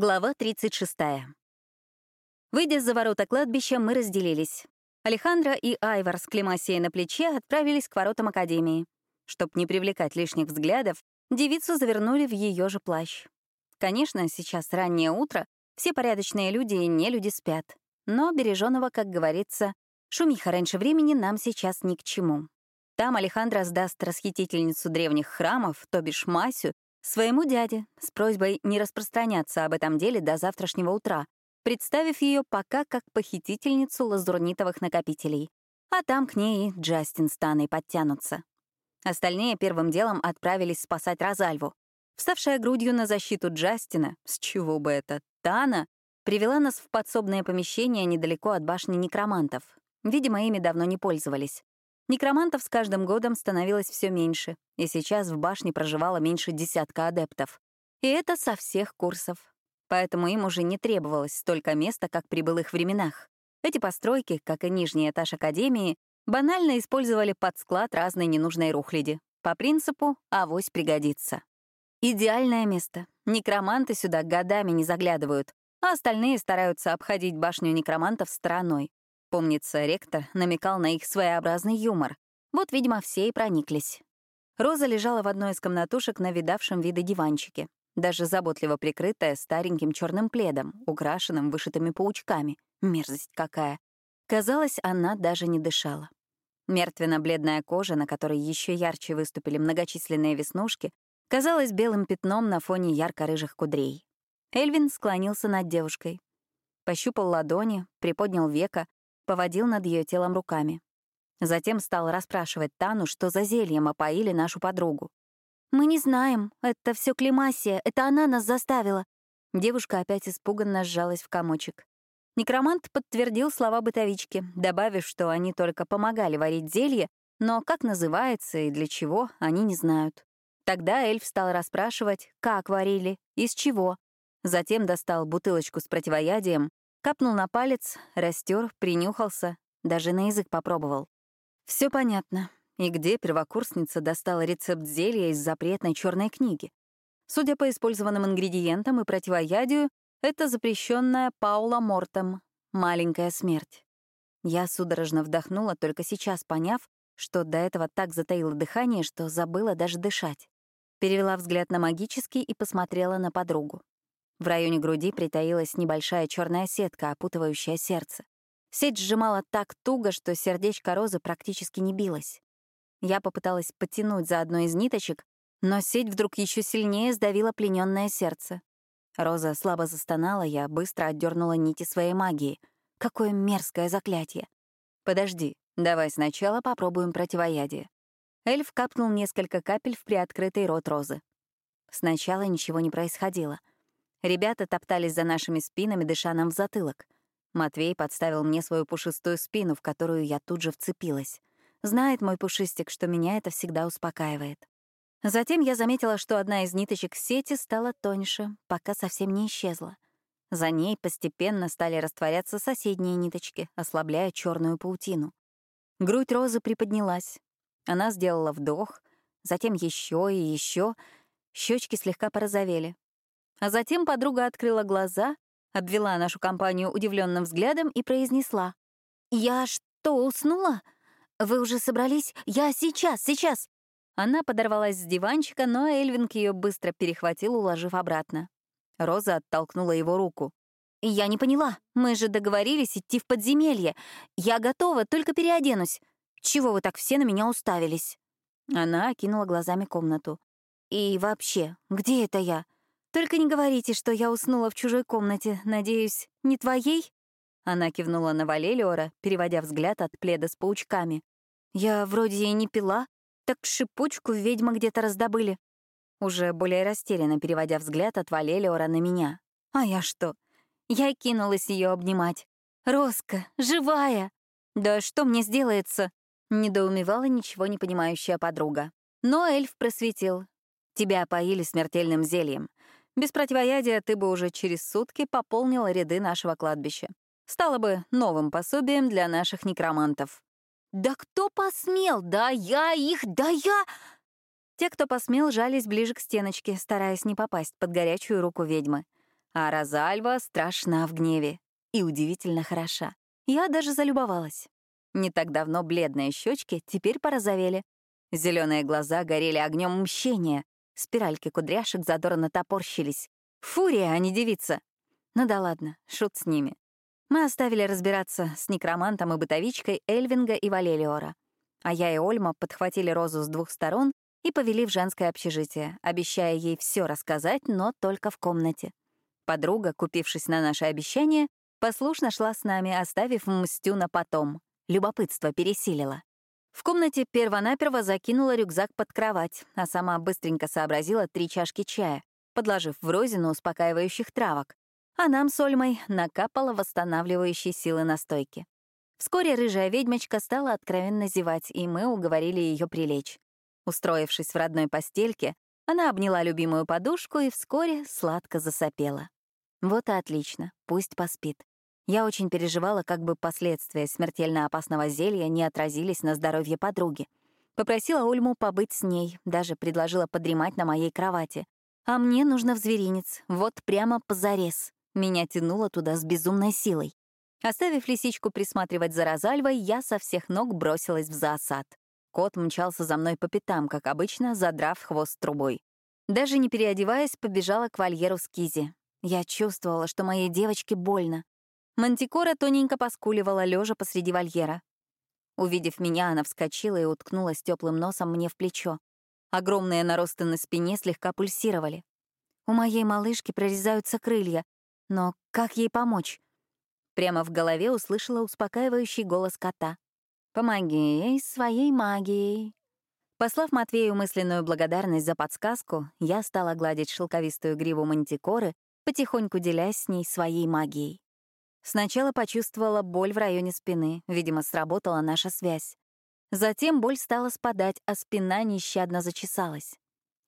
Глава 36. Выйдя за ворота кладбища, мы разделились. Алехандро и Айвар с Клемасией на плече отправились к воротам Академии. Чтоб не привлекать лишних взглядов, девицу завернули в ее же плащ. Конечно, сейчас раннее утро, все порядочные люди и нелюди спят. Но береженого, как говорится, шумиха раньше времени нам сейчас ни к чему. Там Алехандро сдаст расхитительницу древних храмов, то бишь Масю, своему дяде с просьбой не распространяться об этом деле до завтрашнего утра, представив ее пока как похитительницу лазурнитовых накопителей. А там к ней Джастин с Таной подтянутся. Остальные первым делом отправились спасать Розальву. Вставшая грудью на защиту Джастина, с чего бы это, Тана, привела нас в подсобное помещение недалеко от башни некромантов. Видимо, ими давно не пользовались. Некромантов с каждым годом становилось все меньше, и сейчас в башне проживало меньше десятка адептов. И это со всех курсов. Поэтому им уже не требовалось столько места, как при былых временах. Эти постройки, как и нижний этаж Академии, банально использовали под склад разной ненужной рухляди. По принципу «авось пригодится». Идеальное место. Некроманты сюда годами не заглядывают, а остальные стараются обходить башню некромантов стороной. Помнится, ректор намекал на их своеобразный юмор. Вот, видимо, все и прониклись. Роза лежала в одной из комнатушек на видавшем виды диванчике, даже заботливо прикрытая стареньким черным пледом, украшенным вышитыми паучками. Мерзость какая. Казалось, она даже не дышала. Мертвенно-бледная кожа, на которой еще ярче выступили многочисленные веснушки, казалась белым пятном на фоне ярко-рыжих кудрей. Эльвин склонился над девушкой. Пощупал ладони, приподнял века, поводил над ее телом руками. Затем стал расспрашивать Тану, что за зельем опоили нашу подругу. «Мы не знаем. Это все Клемасия. Это она нас заставила». Девушка опять испуганно сжалась в комочек. Некромант подтвердил слова бытовички, добавив, что они только помогали варить зелье, но как называется и для чего, они не знают. Тогда эльф стал расспрашивать, как варили, из чего. Затем достал бутылочку с противоядием, Капнул на палец, растер, принюхался, даже на язык попробовал. Все понятно. И где первокурсница достала рецепт зелья из запретной черной книги? Судя по использованным ингредиентам и противоядию, это запрещенная Паула Мортем, маленькая смерть. Я судорожно вдохнула, только сейчас поняв, что до этого так затаило дыхание, что забыла даже дышать. Перевела взгляд на магический и посмотрела на подругу. В районе груди притаилась небольшая черная сетка, опутывающая сердце. Сеть сжимала так туго, что сердечко Розы практически не билось. Я попыталась потянуть за одну из ниточек, но сеть вдруг еще сильнее сдавила плененное сердце. Роза слабо застонала, я быстро отдернула нити своей магии. Какое мерзкое заклятие. Подожди, давай сначала попробуем противоядие. Эльф капнул несколько капель в приоткрытый рот Розы. Сначала ничего не происходило — Ребята топтались за нашими спинами, дыша нам в затылок. Матвей подставил мне свою пушистую спину, в которую я тут же вцепилась. Знает мой пушистик, что меня это всегда успокаивает. Затем я заметила, что одна из ниточек сети стала тоньше, пока совсем не исчезла. За ней постепенно стали растворяться соседние ниточки, ослабляя черную паутину. Грудь Розы приподнялась. Она сделала вдох, затем еще и еще. Щечки слегка порозовели. А затем подруга открыла глаза, обвела нашу компанию удивленным взглядом и произнесла. «Я что, уснула? Вы уже собрались? Я сейчас, сейчас!» Она подорвалась с диванчика, но Эльвинг ее быстро перехватил, уложив обратно. Роза оттолкнула его руку. «Я не поняла. Мы же договорились идти в подземелье. Я готова, только переоденусь. Чего вы так все на меня уставились?» Она окинула глазами комнату. «И вообще, где это я? Только не говорите, что я уснула в чужой комнате, надеюсь, не твоей?» Она кивнула на Валелиора, переводя взгляд от пледа с паучками. «Я вроде и не пила, так шипучку ведьмы где-то раздобыли». Уже более растерянно переводя взгляд от Валелиора на меня. «А я что?» Я кинулась ее обнимать. «Роска, живая!» «Да что мне сделается?» Недоумевала ничего не понимающая подруга. Но эльф просветил. «Тебя поили смертельным зельем. Без противоядия ты бы уже через сутки пополнила ряды нашего кладбища. Стало бы новым пособием для наших некромантов. «Да кто посмел? Да я их, да я...» Те, кто посмел, жались ближе к стеночке, стараясь не попасть под горячую руку ведьмы. А Розальва страшна в гневе и удивительно хороша. Я даже залюбовалась. Не так давно бледные щечки теперь порозовели. Зеленые глаза горели огнем мщения. Спиральки кудряшек задорно топорщились. Фурия, а не девица. Ну да ладно, шут с ними. Мы оставили разбираться с некромантом и бытовичкой Эльвинга и Валелиора. А я и Ольма подхватили Розу с двух сторон и повели в женское общежитие, обещая ей все рассказать, но только в комнате. Подруга, купившись на наше обещание, послушно шла с нами, оставив мстю на потом. Любопытство пересилило. В комнате первонаперво закинула рюкзак под кровать, а сама быстренько сообразила три чашки чая, подложив в розину успокаивающих травок, а нам с Ольмой накапала восстанавливающие силы настойки. Вскоре рыжая ведьмочка стала откровенно зевать, и мы уговорили ее прилечь. Устроившись в родной постельке, она обняла любимую подушку и вскоре сладко засопела. Вот и отлично, пусть поспит. Я очень переживала, как бы последствия смертельно опасного зелья не отразились на здоровье подруги. Попросила Ольму побыть с ней, даже предложила подремать на моей кровати. А мне нужно в зверинец, вот прямо позарез. Меня тянуло туда с безумной силой. Оставив лисичку присматривать за Розальвой, я со всех ног бросилась в зоосад. Кот мчался за мной по пятам, как обычно, задрав хвост трубой. Даже не переодеваясь, побежала к вольеру Скизи. Я чувствовала, что моей девочке больно. Мантикора тоненько поскуливала, лежа посреди вольера. Увидев меня, она вскочила и уткнулась теплым носом мне в плечо. Огромные наросты на спине слегка пульсировали. У моей малышки прорезаются крылья, но как ей помочь? Прямо в голове услышала успокаивающий голос кота. «Помоги ей своей магией». Послав Матвею мысленную благодарность за подсказку, я стала гладить шелковистую гриву мантикоры, потихоньку делясь с ней своей магией. Сначала почувствовала боль в районе спины, видимо, сработала наша связь. Затем боль стала спадать, а спина нещадно зачесалась.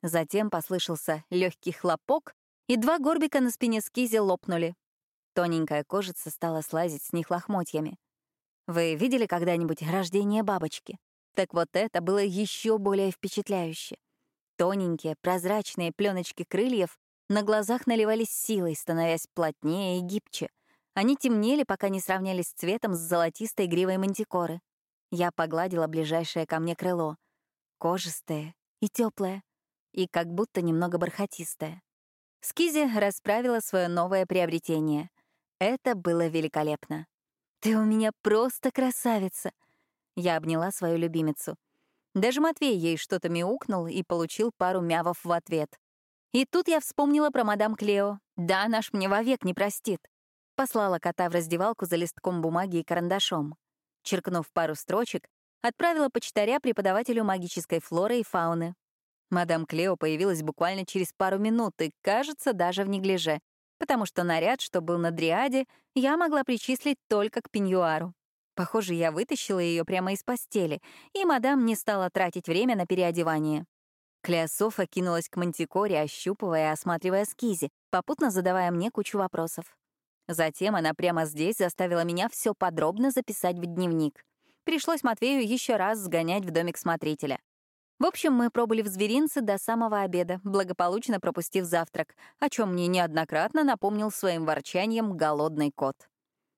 Затем послышался легкий хлопок, и два горбика на спине скизи лопнули, Тоненькая кожица стала слазить с них лохмотьями. Вы видели когда-нибудь рождение бабочки? Так вот это было еще более впечатляюще. Тоненькие, прозрачные пленочки крыльев на глазах наливались силой, становясь плотнее и гибче. Они темнели, пока не сравнялись цветом с золотистой гривой мантикоры. Я погладила ближайшее ко мне крыло. Кожистое и теплое, и как будто немного бархатистое. Скизи расправила свое новое приобретение. Это было великолепно. «Ты у меня просто красавица!» Я обняла свою любимицу. Даже Матвей ей что-то мяукнул и получил пару мявов в ответ. И тут я вспомнила про мадам Клео. Да, наш мне вовек не простит. Послала кота в раздевалку за листком бумаги и карандашом. Черкнув пару строчек, отправила почтаря преподавателю магической флоры и фауны. Мадам Клео появилась буквально через пару минут и, кажется, даже в неглиже потому что наряд, что был на дриаде, я могла причислить только к пеньюару. Похоже, я вытащила ее прямо из постели, и мадам не стала тратить время на переодевание. Клеософа кинулась к мантикоре, ощупывая и осматривая скизи, попутно задавая мне кучу вопросов. Затем она прямо здесь заставила меня все подробно записать в дневник. Пришлось Матвею еще раз сгонять в домик смотрителя. В общем, мы пробыли в зверинце до самого обеда, благополучно пропустив завтрак, о чем мне неоднократно напомнил своим ворчанием голодный кот.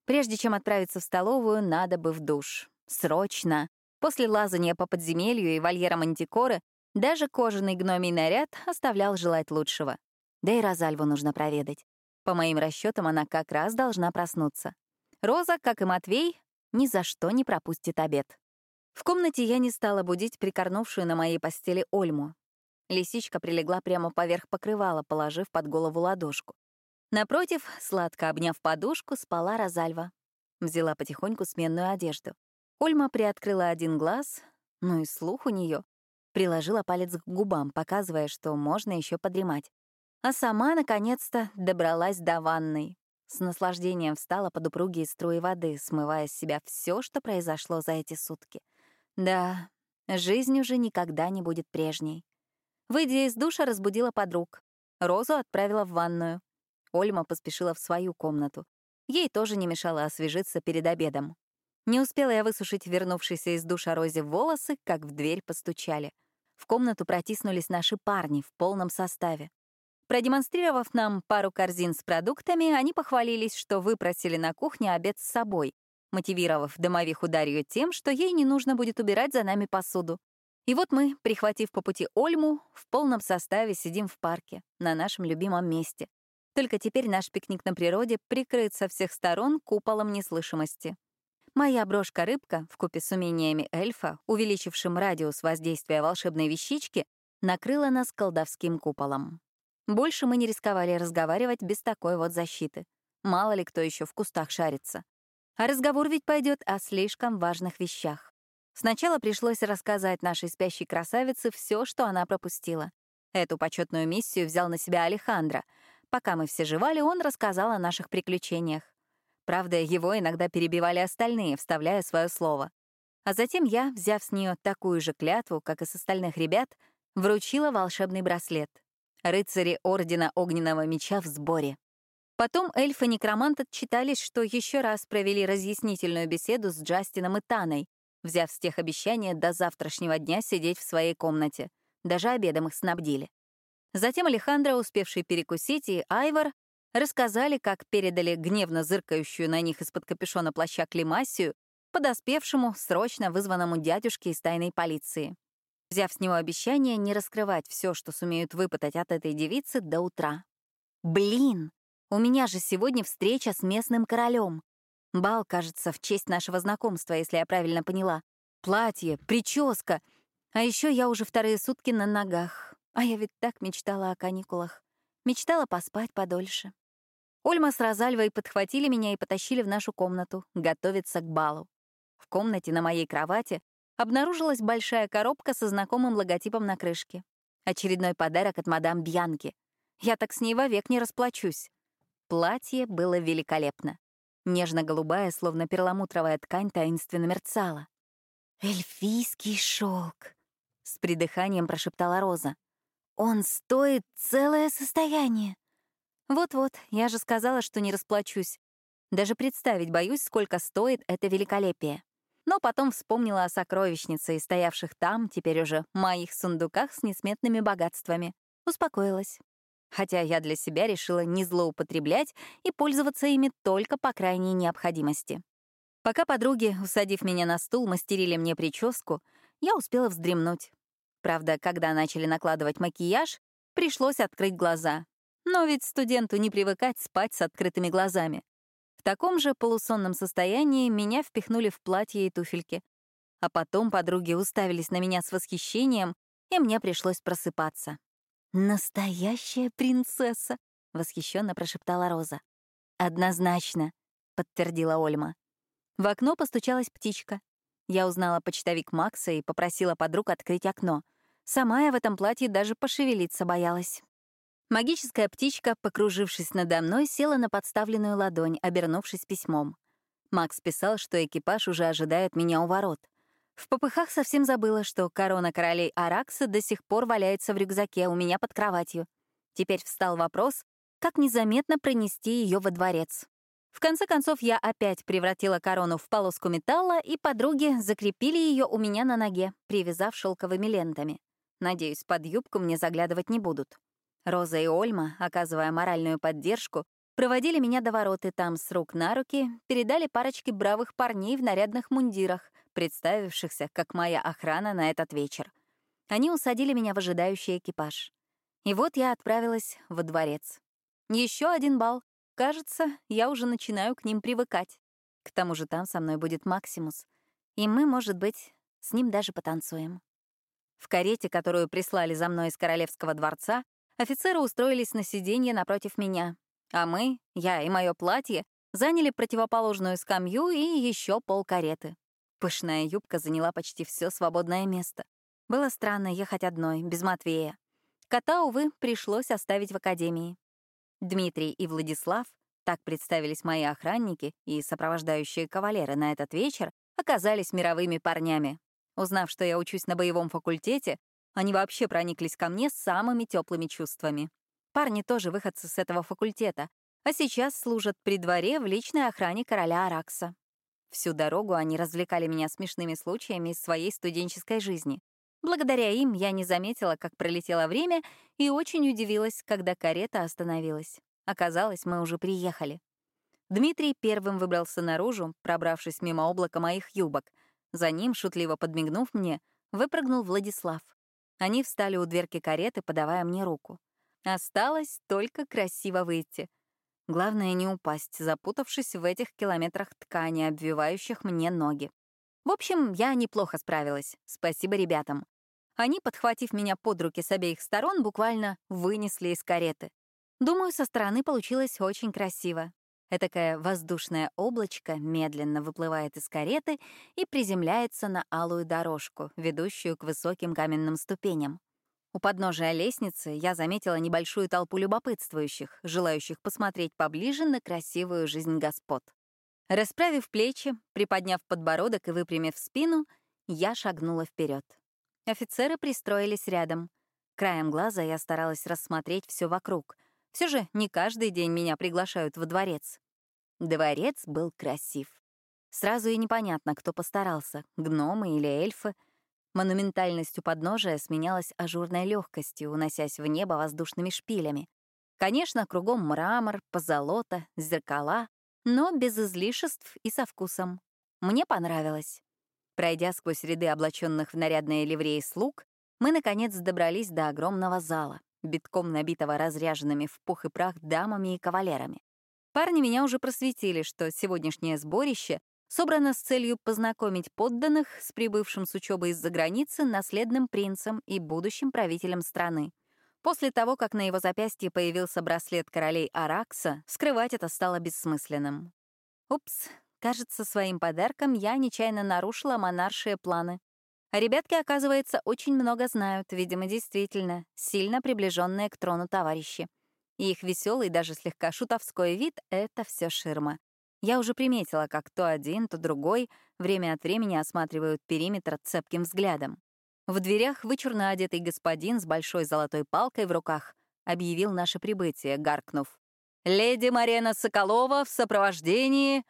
Прежде чем отправиться в столовую, надо бы в душ. Срочно. После лазания по подземелью и вольера мантикоры даже кожаный гномий наряд оставлял желать лучшего. Да и Розальву нужно проведать. По моим расчетам, она как раз должна проснуться. Роза, как и Матвей, ни за что не пропустит обед. В комнате я не стала будить прикорнувшую на моей постели Ольму. Лисичка прилегла прямо поверх покрывала, положив под голову ладошку. Напротив, сладко обняв подушку, спала Розальва. Взяла потихоньку сменную одежду. Ольма приоткрыла один глаз, ну и слух у нее. Приложила палец к губам, показывая, что можно еще подремать. А сама, наконец-то, добралась до ванной. С наслаждением встала под упругие струи воды, смывая с себя все, что произошло за эти сутки. Да, жизнь уже никогда не будет прежней. Выйдя из душа, разбудила подруг. Розу отправила в ванную. Ольма поспешила в свою комнату. Ей тоже не мешало освежиться перед обедом. Не успела я высушить вернувшиеся из душа Розе волосы, как в дверь постучали. В комнату протиснулись наши парни в полном составе. Продемонстрировав нам пару корзин с продуктами, они похвалились, что выпросили на кухне обед с собой, мотивировав домовиху Дарью тем, что ей не нужно будет убирать за нами посуду. И вот мы, прихватив по пути Ольму, в полном составе сидим в парке, на нашем любимом месте. Только теперь наш пикник на природе прикрыт со всех сторон куполом неслышимости. Моя брошка-рыбка, вкупе с умениями эльфа, увеличившим радиус воздействия волшебной вещички, накрыла нас колдовским куполом. Больше мы не рисковали разговаривать без такой вот защиты. Мало ли кто еще в кустах шарится. А разговор ведь пойдет о слишком важных вещах. Сначала пришлось рассказать нашей спящей красавице все, что она пропустила. Эту почетную миссию взял на себя Алехандро. Пока мы все жевали, он рассказал о наших приключениях. Правда, его иногда перебивали остальные, вставляя свое слово. А затем я, взяв с нее такую же клятву, как и с остальных ребят, вручила волшебный браслет. Рыцари Ордена Огненного Меча в сборе. Потом эльфы некромант отчитались, что еще раз провели разъяснительную беседу с Джастином и Таной, взяв с тех обещания до завтрашнего дня сидеть в своей комнате. Даже обедом их снабдили. Затем Алехандро, успевший перекусить, и Айвар рассказали, как передали гневно зыркающую на них из-под капюшона плаща Климасию подоспевшему, срочно вызванному дядюшке из тайной полиции взяв с него обещание не раскрывать все, что сумеют выпытать от этой девицы до утра. Блин, у меня же сегодня встреча с местным королем. Бал, кажется, в честь нашего знакомства, если я правильно поняла. Платье, прическа. А еще я уже вторые сутки на ногах. А я ведь так мечтала о каникулах. Мечтала поспать подольше. Ольма с Розальвой подхватили меня и потащили в нашу комнату, готовиться к балу. В комнате на моей кровати обнаружилась большая коробка со знакомым логотипом на крышке. Очередной подарок от мадам Бьянки. Я так с ней вовек не расплачусь. Платье было великолепно. Нежно-голубая, словно перламутровая ткань, таинственно мерцала. «Эльфийский шелк», — с придыханием прошептала Роза. «Он стоит целое состояние». «Вот-вот, я же сказала, что не расплачусь. Даже представить боюсь, сколько стоит это великолепие но потом вспомнила о сокровищнице и стоявших там, теперь уже, моих сундуках с несметными богатствами. Успокоилась. Хотя я для себя решила не злоупотреблять и пользоваться ими только по крайней необходимости. Пока подруги, усадив меня на стул, мастерили мне прическу, я успела вздремнуть. Правда, когда начали накладывать макияж, пришлось открыть глаза. Но ведь студенту не привыкать спать с открытыми глазами. В таком же полусонном состоянии меня впихнули в платье и туфельки. А потом подруги уставились на меня с восхищением, и мне пришлось просыпаться. «Настоящая принцесса!» — восхищенно прошептала Роза. «Однозначно», — подтвердила Ольма. В окно постучалась птичка. Я узнала почтовик Макса и попросила подруг открыть окно. Сама я в этом платье даже пошевелиться боялась. Магическая птичка, покружившись надо мной, села на подставленную ладонь, обернувшись письмом. Макс писал, что экипаж уже ожидает меня у ворот. В попыхах совсем забыла, что корона королей Аракса до сих пор валяется в рюкзаке у меня под кроватью. Теперь встал вопрос, как незаметно пронести ее во дворец. В конце концов, я опять превратила корону в полоску металла, и подруги закрепили ее у меня на ноге, привязав шелковыми лентами. Надеюсь, под юбку мне заглядывать не будут. Роза и Ольма, оказывая моральную поддержку, проводили меня до ворот и там с рук на руки передали парочке бравых парней в нарядных мундирах, представившихся как моя охрана на этот вечер. Они усадили меня в ожидающий экипаж. И вот я отправилась во дворец. Еще один бал. Кажется, я уже начинаю к ним привыкать. К тому же там со мной будет Максимус. И мы, может быть, с ним даже потанцуем. В карете, которую прислали за мной из Королевского дворца, Офицеры устроились на сиденье напротив меня, а мы, я и мое платье, заняли противоположную скамью и еще пол кареты. Пышная юбка заняла почти все свободное место. Было странно ехать одной, без Матвея. Кота, увы, пришлось оставить в академии. Дмитрий и Владислав, так представились мои охранники и сопровождающие кавалеры на этот вечер, оказались мировыми парнями. Узнав, что я учусь на боевом факультете, они вообще прониклись ко мне самыми теплыми чувствами. Парни тоже выходцы с этого факультета, а сейчас служат при дворе в личной охране короля Аракса. Всю дорогу они развлекали меня смешными случаями из своей студенческой жизни. Благодаря им я не заметила, как пролетело время, и очень удивилась, когда карета остановилась. Оказалось, мы уже приехали. Дмитрий первым выбрался наружу, пробравшись мимо облака моих юбок. За ним, шутливо подмигнув мне, выпрыгнул Владислав. Они встали у дверки кареты, подавая мне руку. Осталось только красиво выйти. Главное — не упасть, запутавшись в этих километрах ткани, обвивающих мне ноги. В общем, я неплохо справилась. Спасибо ребятам. Они, подхватив меня под руки с обеих сторон, буквально вынесли из кареты. Думаю, со стороны получилось очень красиво. Этакое воздушное облачко медленно выплывает из кареты и приземляется на алую дорожку, ведущую к высоким каменным ступеням. У подножия лестницы я заметила небольшую толпу любопытствующих, желающих посмотреть поближе на красивую жизнь господ. Расправив плечи, приподняв подбородок и выпрямив спину, я шагнула вперед. Офицеры пристроились рядом. Краем глаза я старалась рассмотреть все вокруг. Все же не каждый день меня приглашают во дворец. Дворец был красив. Сразу и непонятно, кто постарался — гномы или эльфы. Монументальность у подножия сменялась ажурной легкостью, уносясь в небо воздушными шпилями. Конечно, кругом мрамор, позолота, зеркала, но без излишеств и со вкусом. Мне понравилось. Пройдя сквозь ряды облаченных в нарядные ливреи слуг, мы, наконец, добрались до огромного зала, битком набитого разряженными в пух и прах дамами и кавалерами. Парни меня уже просветили, что сегодняшнее сборище собрано с целью познакомить подданных с прибывшим с учебы из-за границы наследным принцем и будущим правителем страны. После того, как на его запястье появился браслет королей Аракса, скрывать это стало бессмысленным. Упс, кажется, своим подарком я нечаянно нарушила монаршие планы. А ребятки, оказывается, очень много знают, видимо, действительно, сильно приближенные к трону товарищи. И их веселый, даже слегка шутовской вид — это все ширма. Я уже приметила, как то один, то другой время от времени осматривают периметр цепким взглядом. В дверях вычурно одетый господин с большой золотой палкой в руках объявил наше прибытие, гаркнув. «Леди Марена Соколова в сопровождении...»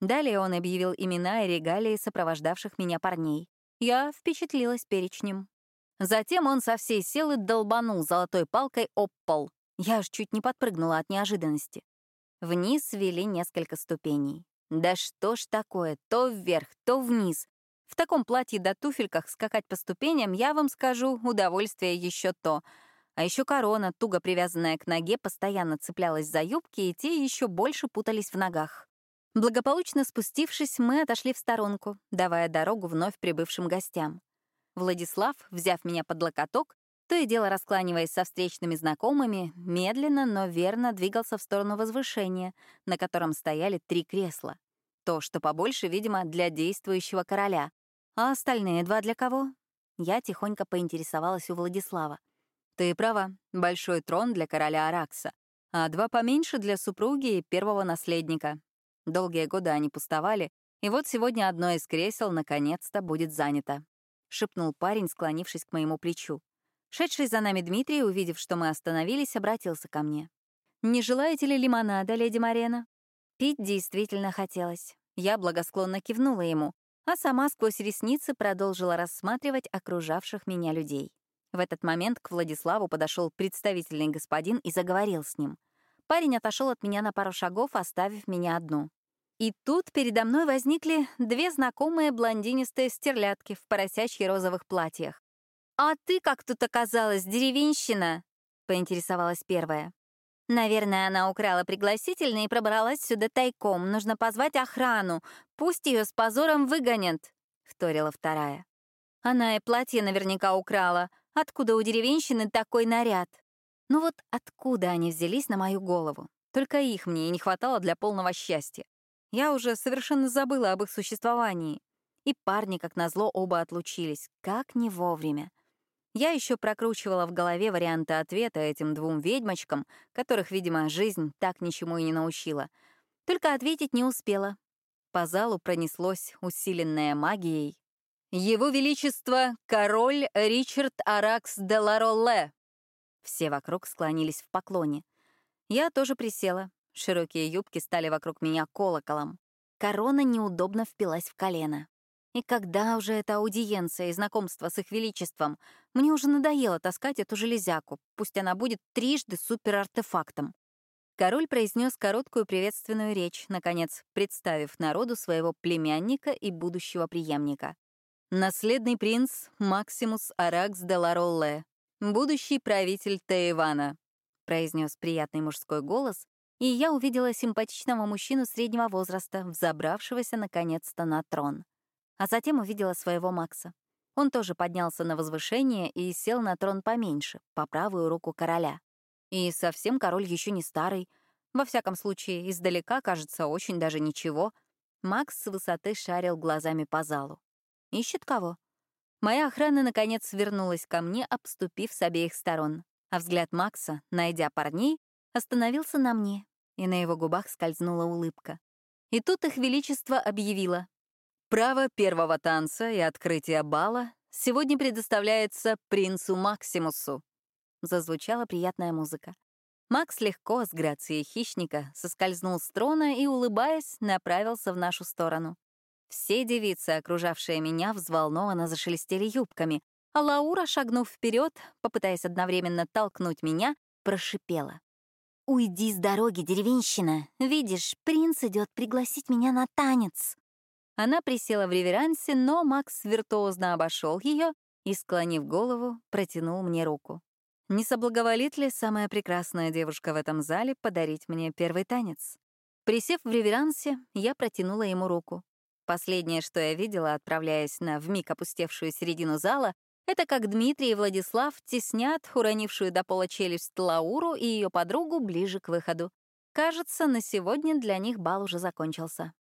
Далее он объявил имена и регалии сопровождавших меня парней. Я впечатлилась перечнем. Затем он со всей силы долбанул золотой палкой об пол. Я аж чуть не подпрыгнула от неожиданности. Вниз вели несколько ступеней. Да что ж такое, то вверх, то вниз. В таком платье да туфельках скакать по ступеням, я вам скажу, удовольствие еще то. А еще корона, туго привязанная к ноге, постоянно цеплялась за юбки, и те еще больше путались в ногах. Благополучно спустившись, мы отошли в сторонку, давая дорогу вновь прибывшим гостям. Владислав, взяв меня под локоток, то и дело раскланиваясь со встречными знакомыми, медленно, но верно двигался в сторону возвышения, на котором стояли три кресла. То, что побольше, видимо, для действующего короля. А остальные два для кого? Я тихонько поинтересовалась у Владислава. Ты права, большой трон для короля Аракса, а два поменьше для супруги и первого наследника. Долгие годы они пустовали, и вот сегодня одно из кресел наконец-то будет занято. Шепнул парень, склонившись к моему плечу. Шедший за нами Дмитрий, увидев, что мы остановились, обратился ко мне. «Не желаете ли лимонада, леди Марена?» Пить действительно хотелось. Я благосклонно кивнула ему, а сама сквозь ресницы продолжила рассматривать окружавших меня людей. В этот момент к Владиславу подошел представительный господин и заговорил с ним. Парень отошел от меня на пару шагов, оставив меня одну. И тут передо мной возникли две знакомые блондинистые стерлядки в поросячьи розовых платьях. «А ты как тут оказалась, деревенщина?» — поинтересовалась первая. Наверное, она украла пригласительный и пробралась сюда тайком. Нужно позвать охрану. Пусть ее с позором выгонят», — вторила вторая. Она и платье наверняка украла. Откуда у деревенщины такой наряд? Ну вот откуда они взялись на мою голову? Только их мне и не хватало для полного счастья. Я уже совершенно забыла об их существовании. И парни, как назло, оба отлучились. Как не вовремя. Я еще прокручивала в голове варианты ответа этим двум ведьмочкам, которых, видимо, жизнь так ничему и не научила. Только ответить не успела. По залу пронеслось, усиленное магией. «Его Величество — король Ричард Аракс де Ларолле!» Все вокруг склонились в поклоне. Я тоже присела. Широкие юбки стали вокруг меня колоколом. Корона неудобно впилась в колено. И когда уже эта аудиенция и знакомство с их величеством? Мне уже надоело таскать эту железяку, пусть она будет трижды суперартефактом. Король произнес короткую приветственную речь, наконец, представив народу своего племянника и будущего преемника. Наследный принц Максимус Аракс де Ларолле, будущий правитель Таивана, произнес приятный мужской голос, и я увидела симпатичного мужчину среднего возраста, взобравшегося наконец-то на трон. А затем увидела своего Макса. Он тоже поднялся на возвышение и сел на трон поменьше, по правую руку короля. И совсем король еще не старый. Во всяком случае, издалека кажется очень даже ничего. Макс с высоты шарил глазами по залу. Ищет кого? Моя охрана, наконец, вернулась ко мне, обступив с обеих сторон. А взгляд Макса, найдя парней, остановился на мне, и на его губах скользнула улыбка. И тут их величество объявило. Право первого танца и открытия бала сегодня предоставляется принцу Максимусу, зазвучала приятная музыка. Макс легко, с грацией хищника, соскользнул с трона и, улыбаясь, направился в нашу сторону. Все девицы, окружавшие меня, взволнованно зашелестели юбками, а Лаура, шагнув вперед, попытаясь одновременно толкнуть меня, прошипела. «Уйди с дороги, деревенщина! Видишь, принц идет пригласить меня на танец!» Она присела в реверансе, но Макс виртуозно обошел ее и, склонив голову, протянул мне руку. Не соблаговолит ли самая прекрасная девушка в этом зале подарить мне первый танец? Присев в реверансе, я протянула ему руку. Последнее, что я видела, отправляясь на вмиг опустевшую середину зала, это как Дмитрий и Владислав теснят уронившую до пола челюсть Лауру и ее подругу ближе к выходу. Кажется, на сегодня для них бал уже закончился.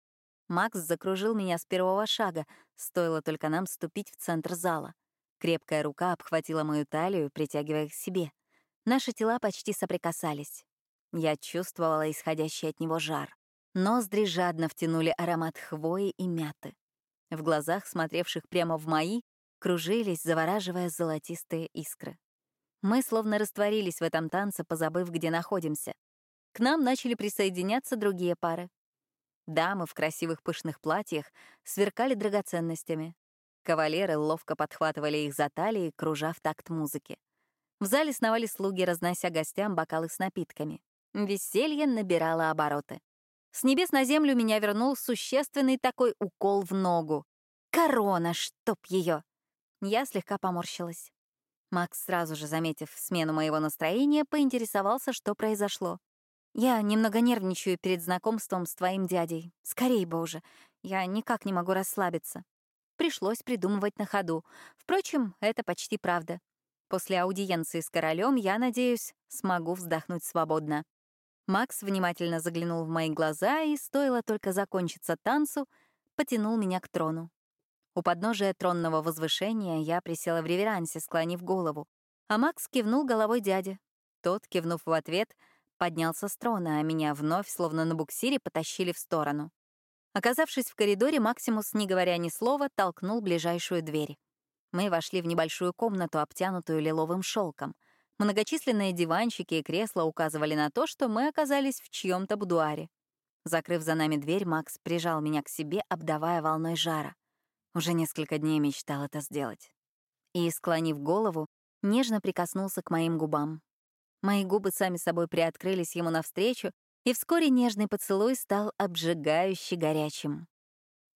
Макс закружил меня с первого шага, стоило только нам ступить в центр зала. Крепкая рука обхватила мою талию, притягивая к себе. Наши тела почти соприкасались. Я чувствовала исходящий от него жар. Ноздри жадно втянули аромат хвои и мяты. В глазах, смотревших прямо в мои, кружились, завораживая золотистые искры. Мы словно растворились в этом танце, позабыв, где находимся. К нам начали присоединяться другие пары. Дамы в красивых пышных платьях сверкали драгоценностями. Кавалеры ловко подхватывали их за талии, кружа в такт музыки. В зале сновали слуги, разнося гостям бокалы с напитками. Веселье набирало обороты. С небес на землю меня вернул существенный такой укол в ногу. Корона, чтоб ее! Я слегка поморщилась. Макс, сразу же заметив смену моего настроения, поинтересовался, что произошло. «Я немного нервничаю перед знакомством с твоим дядей. Скорей бы уже. Я никак не могу расслабиться». Пришлось придумывать на ходу. Впрочем, это почти правда. После аудиенции с королем я, надеюсь, смогу вздохнуть свободно. Макс внимательно заглянул в мои глаза и, стоило только закончиться танцу, потянул меня к трону. У подножия тронного возвышения я присела в реверансе, склонив голову, а Макс кивнул головой дяде. Тот, кивнув в ответ, поднялся с трона, а меня вновь, словно на буксире, потащили в сторону. Оказавшись в коридоре, Максимус, не говоря ни слова, толкнул ближайшую дверь. Мы вошли в небольшую комнату, обтянутую лиловым шелком. Многочисленные диванчики и кресла указывали на то, что мы оказались в чьем-то будуаре. Закрыв за нами дверь, Макс прижал меня к себе, обдавая волной жара. Уже несколько дней мечтал это сделать. И, склонив голову, нежно прикоснулся к моим губам. Мои губы сами собой приоткрылись ему навстречу, и вскоре нежный поцелуй стал обжигающе горячим.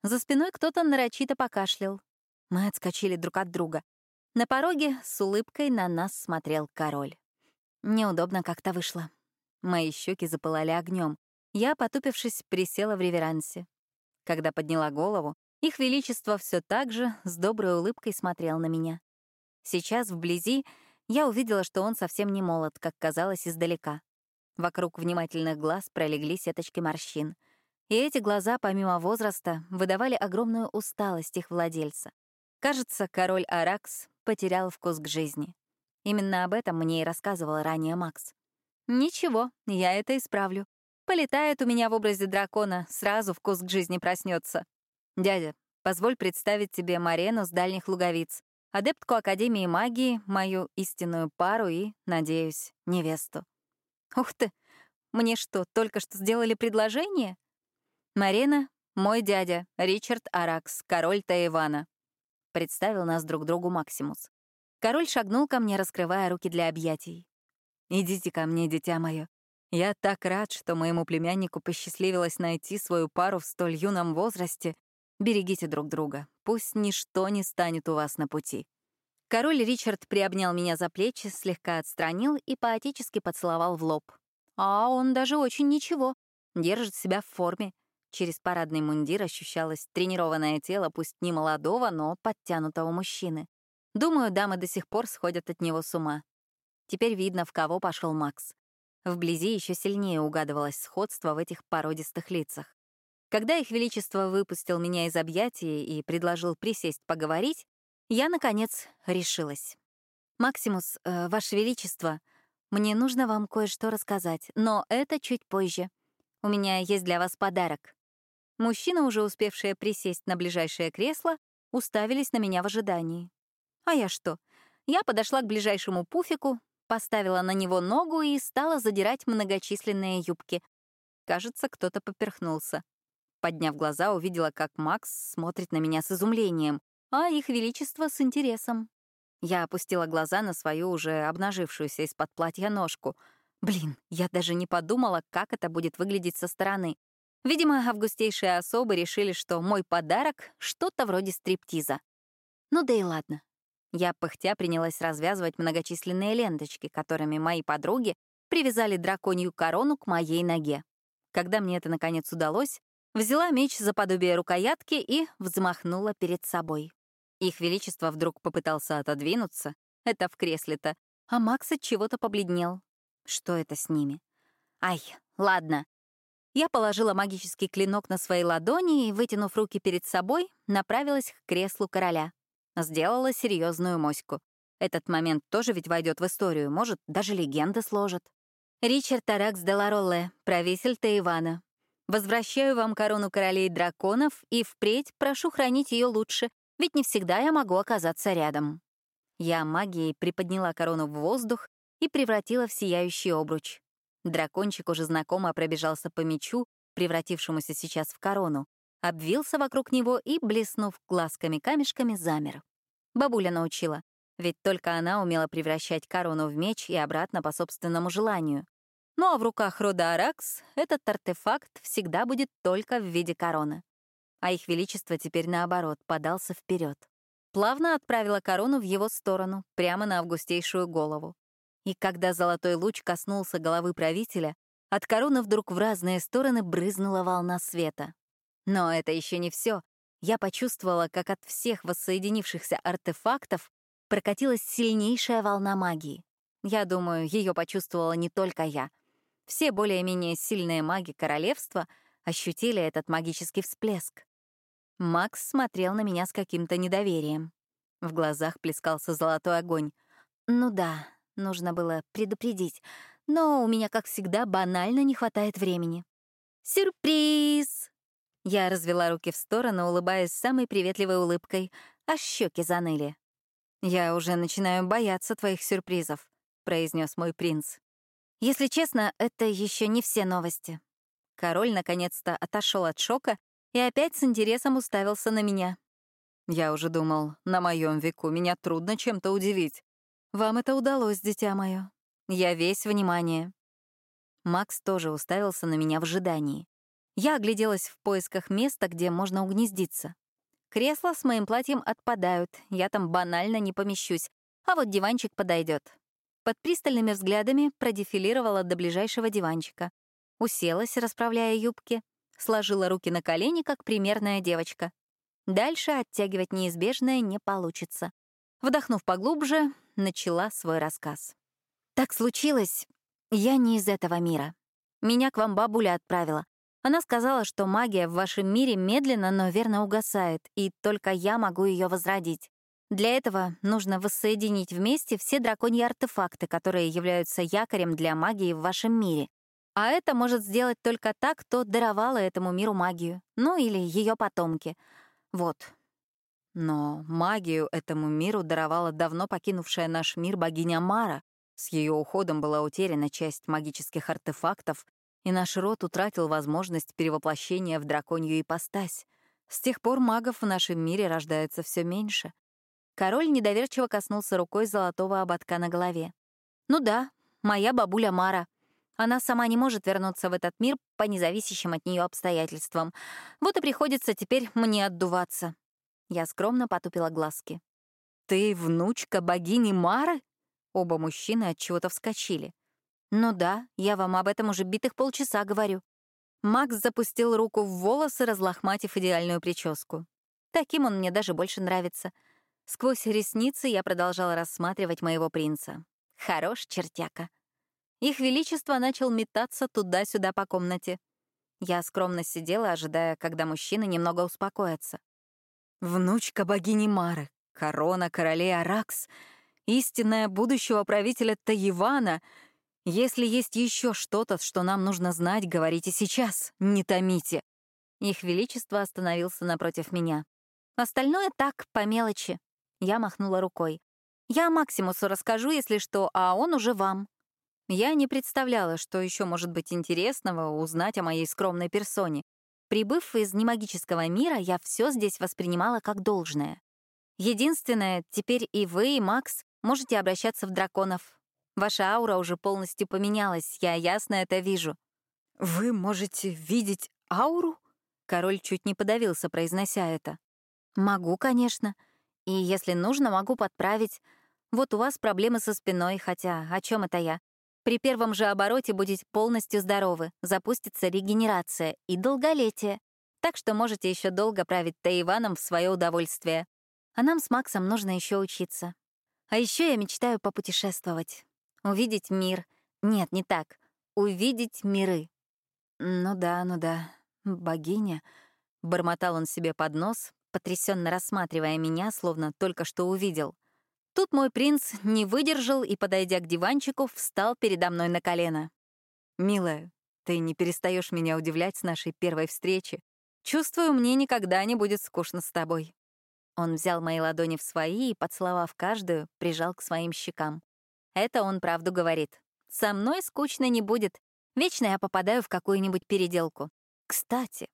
За спиной кто-то нарочито покашлял. Мы отскочили друг от друга. На пороге с улыбкой на нас смотрел король. Неудобно как-то вышло. Мои щеки запылали огнем. Я, потупившись, присела в реверансе. Когда подняла голову, их величество все так же с доброй улыбкой смотрел на меня. Сейчас, вблизи, я увидела, что он совсем не молод, как казалось издалека. Вокруг внимательных глаз пролегли сеточки морщин. И эти глаза, помимо возраста, выдавали огромную усталость их владельца. Кажется, король Аракс потерял вкус к жизни. Именно об этом мне и рассказывал ранее Макс. Ничего, я это исправлю. Полетает у меня в образе дракона, сразу вкус к жизни проснется. Дядя, позволь представить тебе Марену с дальних луговиц, адептку Академии магии, мою истинную пару и, надеюсь, невесту. Ух ты! Мне что, только что сделали предложение? Марена — Мой дядя, Ричард Аракс, король Таивана. Представил нас друг другу Максимус. Король шагнул ко мне, раскрывая руки для объятий. «Идите ко мне, дитя мое. Я так рад, что моему племяннику посчастливилось найти свою пару в столь юном возрасте. Берегите друг друга. Пусть ничто не станет у вас на пути. Король Ричард приобнял меня за плечи, слегка отстранил и поотечески поцеловал в лоб. А он даже очень ничего. Держит себя в форме. Через парадный мундир ощущалось тренированное тело, пусть не молодого, но подтянутого мужчины. Думаю, дамы до сих пор сходят от него с ума. Теперь видно, в кого пошел Макс. Вблизи еще сильнее угадывалось сходство в этих породистых лицах. Когда их величество выпустил меня из объятий и предложил присесть поговорить, я, наконец, решилась. «Максимус, э, Ваше Величество, мне нужно вам кое-что рассказать, но это чуть позже. У меня есть для вас подарок». Мужчины, уже успевшие присесть на ближайшее кресло, уставились на меня в ожидании. А я что? Я подошла к ближайшему пуфику, поставила на него ногу и стала задирать многочисленные юбки. Кажется, кто-то поперхнулся. Подняв глаза, увидела, как Макс смотрит на меня с изумлением, а их величество с интересом. Я опустила глаза на свою уже обнажившуюся из-под платья ножку. Блин, я даже не подумала, как это будет выглядеть со стороны. Видимо, августейшие особы решили, что мой подарок — что-то вроде стриптиза. Ну да и ладно. Я пыхтя принялась развязывать многочисленные ленточки, которыми мои подруги привязали драконью корону к моей ноге. Когда мне это наконец удалось, взяла меч за подобие рукоятки и взмахнула перед собой. Их Величество вдруг попытался отодвинуться, это в кресле-то, а Макс от чего-то побледнел. Что это с ними? Ай, ладно. Я положила магический клинок на свои ладони и, вытянув руки перед собой, направилась к креслу короля. Сделала серьезную моську. Этот момент тоже ведь войдет в историю, может, даже легенды сложит. Ричард Таракс де Ларолле, правитель Таивана. Возвращаю вам корону королей драконов и впредь прошу хранить ее лучше, ведь не всегда я могу оказаться рядом. Я магией приподняла корону в воздух и превратила в сияющий обруч. Дракончик уже знакомо пробежался по мечу, превратившемуся сейчас в корону, обвился вокруг него и, блеснув глазками-камешками, замер. Бабуля научила, ведь только она умела превращать корону в меч и обратно по собственному желанию. Ну а в руках рода Аракс этот артефакт всегда будет только в виде короны. А их величество теперь, наоборот, подался вперед. Плавно отправила корону в его сторону, прямо на августейшую голову. И когда золотой луч коснулся головы правителя, от короны вдруг в разные стороны брызнула волна света. Но это еще не все. Я почувствовала, как от всех воссоединившихся артефактов прокатилась сильнейшая волна магии. Я думаю, ее почувствовала не только я. Все более-менее сильные маги королевства ощутили этот магический всплеск. Макс смотрел на меня с каким-то недоверием. В глазах плескался золотой огонь. Ну да, нужно было предупредить. Но у меня, как всегда, банально не хватает времени. «Сюрприз!» Я развела руки в сторону, улыбаясь самой приветливой улыбкой, а щеки заныли. «Я уже начинаю бояться твоих сюрпризов», — произнес мой принц. «Если честно, это еще не все новости». Король наконец-то отошел от шока и опять с интересом уставился на меня. Я уже думал, на моем веку меня трудно чем-то удивить. Вам это удалось, дитя мое. Я весь внимание. Макс тоже уставился на меня в ожидании. Я огляделась в поисках места, где можно угнездиться. Кресла с моим платьем отпадают, я там банально не помещусь, а вот диванчик подойдет. Под пристальными взглядами продефилировала до ближайшего диванчика. Уселась, расправляя юбки, сложила руки на колени, как примерная девочка. Дальше оттягивать неизбежное не получится. Вдохнув поглубже, начала свой рассказ. «Так случилось. Я не из этого мира. Меня к вам бабуля отправила. Она сказала, что магия в вашем мире медленно, но верно угасает, и только я могу ее возродить. Для этого нужно воссоединить вместе все драконьи артефакты, которые являются якорем для магии в вашем мире. А это может сделать только та, кто даровала этому миру магию, ну или ее потомки. Вот. Но магию этому миру даровала давно покинувшая наш мир богиня Мара. С ее уходом была утеряна часть магических артефактов, и наш род утратил возможность перевоплощения в драконью ипостась. С тех пор магов в нашем мире рождается все меньше. Король недоверчиво коснулся рукой золотого ободка на голове. «Ну да, моя бабуля Мара. Она сама не может вернуться в этот мир по независящим от нее обстоятельствам. Вот и приходится теперь мне отдуваться». Я скромно потупила глазки. «Ты внучка богини Мары?» Оба мужчины от чего-то вскочили. «Ну да, я вам об этом уже битых полчаса говорю». Макс запустил руку в волосы, разлохматив идеальную прическу. Таким он мне даже больше нравится. Сквозь ресницы я продолжала рассматривать моего принца. Хорош чертяка. Их Величество начал метаться туда-сюда по комнате. Я скромно сидела, ожидая, когда мужчины немного успокоятся. «Внучка богини Мары, корона королей Аракс, истинная будущего правителя Таивана — если есть еще что-то, что нам нужно знать, говорите сейчас, не томите. Их Величество остановился напротив меня. Остальное так, по мелочи. Я махнула рукой. Я Максимусу расскажу, если что, а он уже вам. Я не представляла, что еще может быть интересного узнать о моей скромной персоне. Прибыв из немагического мира, я все здесь воспринимала как должное. Единственное, теперь и вы, и Макс можете обращаться в драконов, Ваша аура уже полностью поменялась, я ясно это вижу». «Вы можете видеть ауру?» Король чуть не подавился, произнося это. «Могу, конечно. И если нужно, могу подправить. Вот у вас проблемы со спиной, хотя о чем это я? При первом же обороте будете полностью здоровы, запустится регенерация и долголетие. Так что можете еще долго править Таиваном в свое удовольствие. А нам с Максом нужно еще учиться. А еще я мечтаю попутешествовать. Увидеть мир. Нет, не так. Увидеть миры. Ну да, ну да. Богиня. Бормотал он себе под нос, потрясенно рассматривая меня, словно только что увидел. Тут мой принц не выдержал и, подойдя к диванчику, встал передо мной на колено. «Милая, ты не перестаешь меня удивлять с нашей первой встречи. Чувствую, мне никогда не будет скучно с тобой». Он взял мои ладони в свои и, поцеловав каждую, прижал к своим щекам. Это он правду говорит. Со мной скучно не будет. Вечно я попадаю в какую-нибудь переделку. Кстати,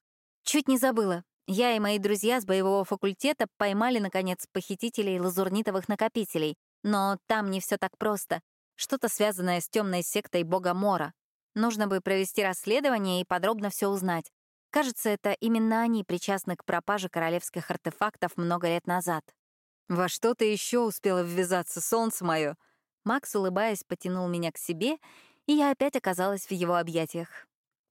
чуть не забыла. Я и мои друзья с боевого факультета поймали, наконец, похитителей лазурнитовых накопителей. Но там не все так просто. Что-то связанное с темной сектой бога Мора. Нужно бы провести расследование и подробно все узнать. Кажется, это именно они причастны к пропаже королевских артефактов много лет назад. «Во что ты еще успела ввязаться, солнце мое?» Макс, улыбаясь, потянул меня к себе, и я опять оказалась в его объятиях.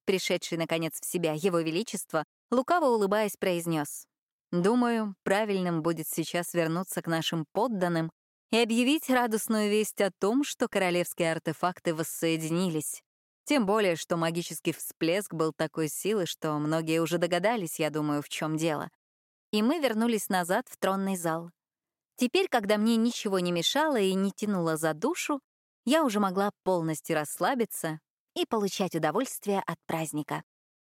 Пришедший, наконец, в себя его величество, лукаво улыбаясь, произнес: «Думаю, правильным будет сейчас вернуться к нашим подданным и объявить радостную весть о том, что королевские артефакты воссоединились. Тем более, что магический всплеск был такой силы, что многие уже догадались, я думаю, в чем дело. И мы вернулись назад в тронный зал. Теперь, когда мне ничего не мешало и не тянуло за душу, я уже могла полностью расслабиться и получать удовольствие от праздника.